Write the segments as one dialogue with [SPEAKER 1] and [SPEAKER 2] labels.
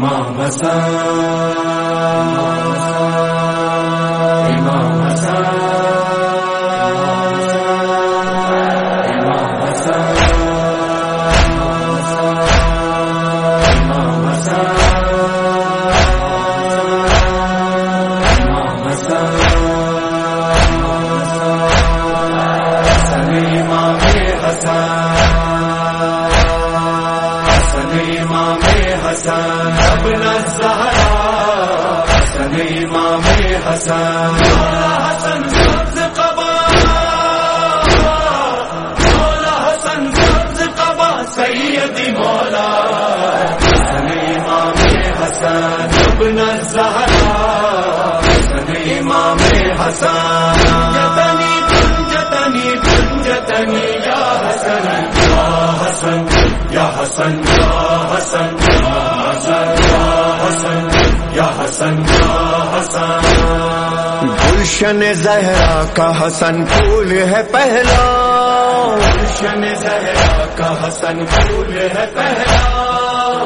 [SPEAKER 1] امام حسان امام حسان امام حسان حسن. اپنا سہارا سن امام حسن حسن سیدی مولا سنی امام حسن ابن زہرا سنی امام حسن، جتنی تن جتنی تن، جتنی یا حسن یا حسن یا حسن یا حسن یا حسن۔ یا حسن یا حسن۔
[SPEAKER 2] گلشن زہرا کا حسن پھول ہے پہلا۔
[SPEAKER 1] گلشن زہرا کا حسن پھول ہے پہلا۔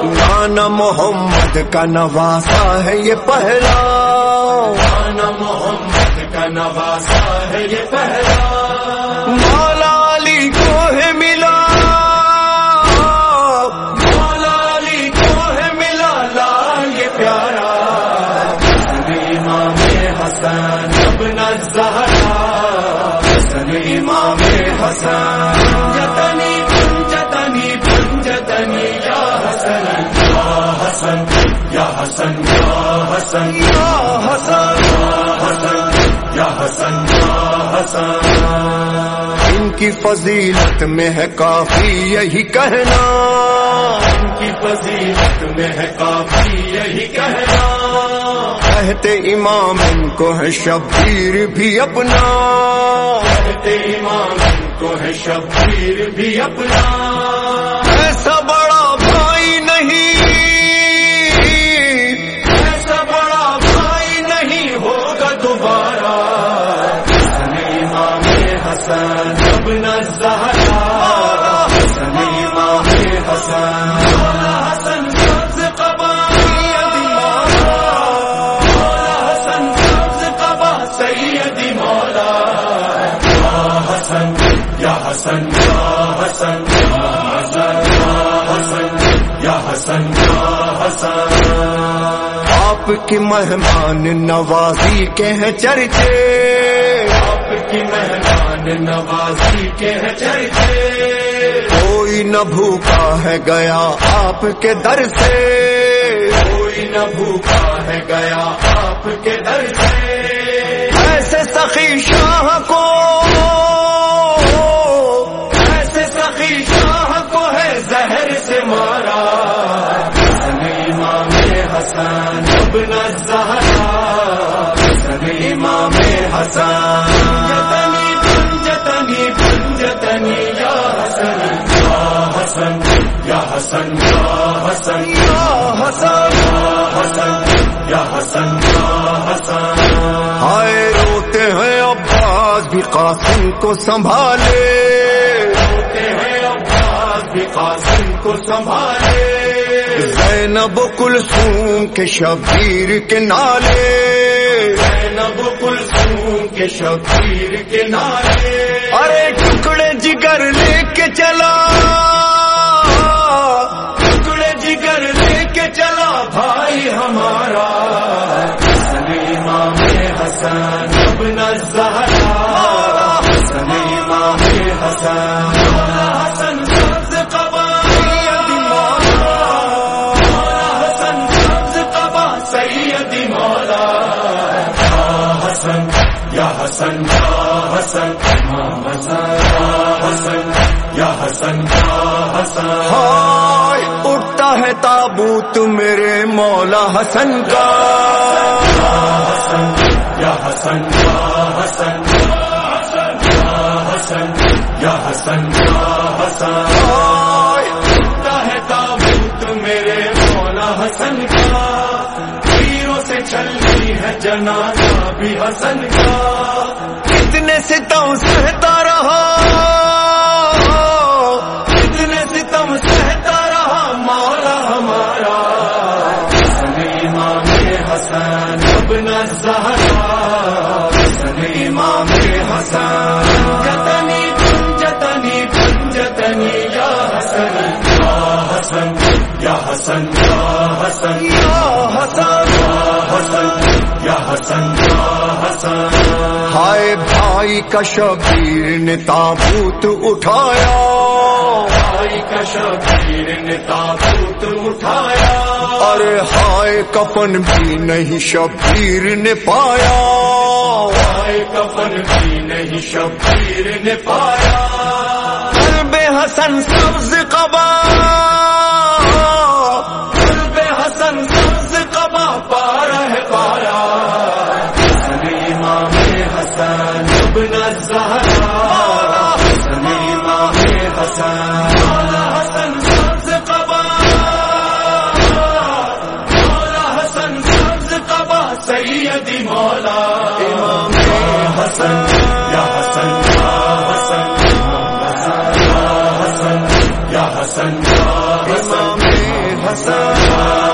[SPEAKER 2] نانا محمد کا نواسا ہے یہ پہلا۔
[SPEAKER 1] نانا محمد کا نواسا ہے یہ پہلا۔
[SPEAKER 2] مولا
[SPEAKER 1] حسن ابن الزہرا حسن امام حسن۔ جتنی جتنی جتنی یا حسن یا حسن یا حسن یا حسن۔ یا حسن یا حسن یا حسن یا حسن۔
[SPEAKER 2] ان کی فضیلت میں ہے کافی یہی کہنا۔
[SPEAKER 1] ان کی فضیلت میں ہے کافی یہی کہنا۔
[SPEAKER 2] کہتے امام ان کو ہے شبیر بھی اپنا۔
[SPEAKER 1] کہتے امام ان کو ہے شبیر بھی اپنا۔ یا حسن یا حسن یا حسن یا حسن یا حسن یا حسن۔
[SPEAKER 2] آپ کی مہمان نوازی کے ہیں چرچے۔
[SPEAKER 1] آپ کی مہمان نوازی کے ہے چرچے۔
[SPEAKER 2] کوئی نہ بھوکا ہے گیا آپ کے در سے۔
[SPEAKER 1] کوئی نہ بھوکا ہے گیا آپ کے در سے۔
[SPEAKER 2] ایسے سخی شاہ کو
[SPEAKER 1] حسن جتنی جتنی جتنی یا حسن یا حسن یا حسن یا حسن
[SPEAKER 2] یا حسن
[SPEAKER 1] یا حسن یا حسن یا حسن
[SPEAKER 2] ہائے روتے ہیں عباس بھی قاسم کو سنبھالے۔
[SPEAKER 1] ہوتے ہیں عباس بھی قاسم کو سنبھالے
[SPEAKER 2] زینب کلثوم کے شبیر کے نالے۔
[SPEAKER 1] شبیر کے نارے
[SPEAKER 2] ارے ٹکڑے جگر لے کے
[SPEAKER 1] چل حسن یا حسن یا حسن۔ ہائے اٹھتا ہے تابوت میرے مولا حسن کا۔ حسن یا حسن یا حسن یا حسن یا حسن یا حسن۔
[SPEAKER 2] ہائے اٹھتا ہے تابوت میرے مولا حسن کا۔
[SPEAKER 1] تیروں سے چلتی ہے جنازہ بھی حسن کا۔ کتنے ستم
[SPEAKER 2] سہتا
[SPEAKER 1] رہا۔ ابن الزہرا سن امام حسن۔ جتنی بن جتنی بن جتنی یا حسن یا حسن یا
[SPEAKER 2] حسن یا حسن۔ یا
[SPEAKER 1] حسن یا حسن یا حسن یا حسن۔
[SPEAKER 2] ہائے بھائی کا شبیر نے تابوت اٹھایا۔
[SPEAKER 1] بھائی کا شبیر نے تابوت اٹھایا۔
[SPEAKER 2] ارے ہائے کفن بھی نہیں شبیر نے پایا۔
[SPEAKER 1] ہائے کفن بھی نہیں شبیر نے پایا۔
[SPEAKER 2] بے حسن سبز قبا۔
[SPEAKER 1] بے حسن سبز قبا پارا ہے حسن امام حسن ابن حسن امام حسن سا